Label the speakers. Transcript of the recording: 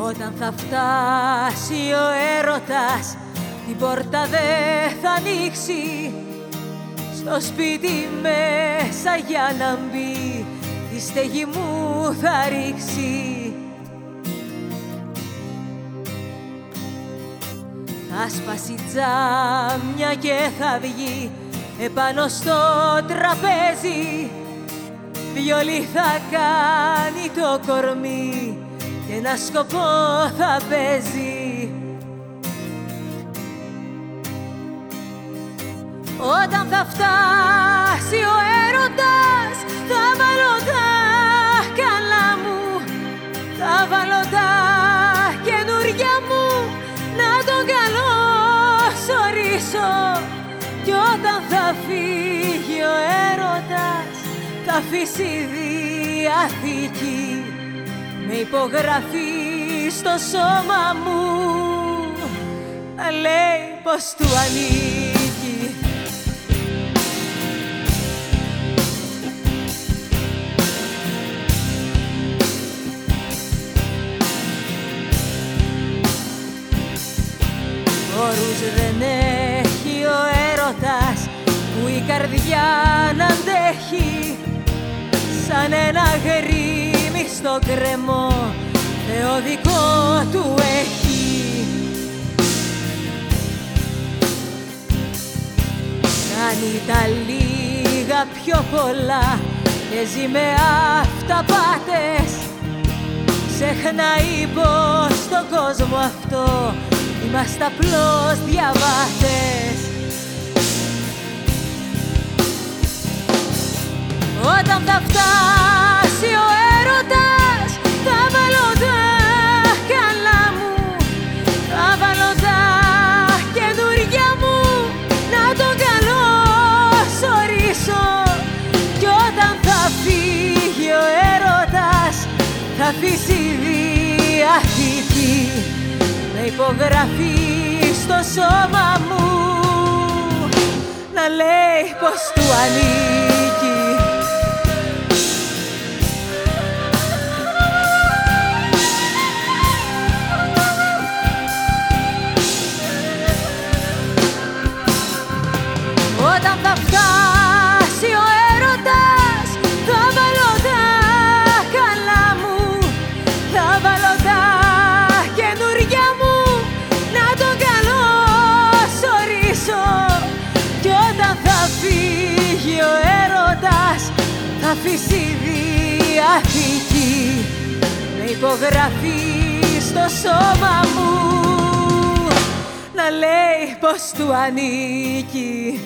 Speaker 1: Όταν θα φτάσει ο έρωτας την πόρτα δεν θα ανοίξει. Στο σπίτι μέσα για να μπει τη στεγή μου θα ρίξει. Θα σπάσει τζάμια και θα βγει επάνω στο τραπέζι. Βιολί θα κάνει το κορμί και ένα σκοπό θα παίζει. Όταν θα φτάσει ο έρωτας θα βάλω τα καλά μου. Θα βάλω τα καινούρια μου να τον καλωσορίσω. Κι όταν θα φύγει ο έρωτας θα αφήσει διαθήκη με υπογραφή στο σώμα μου. Να λέει πως του ανήκει. Όρους δεν έχει ο έρωτας που η καρδιά να αντέχει. Σαν ένα γρήμι στο κρεμό Θεό δικό του έχει. Κάνει τα λίγα πιο πολλά και ζει με αυταπάτες Ξεχνάει πως στον κόσμο αυτό είμαστε απλώς διαβάτες. Όταν θα φτάσει θα αφήσει διαθήκη με υπογραφή στο σώμα μου. Να λέει πως του ανήκει θα αφήσει διαθήκη με υπογραφή στο σώμα μου να λέει πως του ανήκει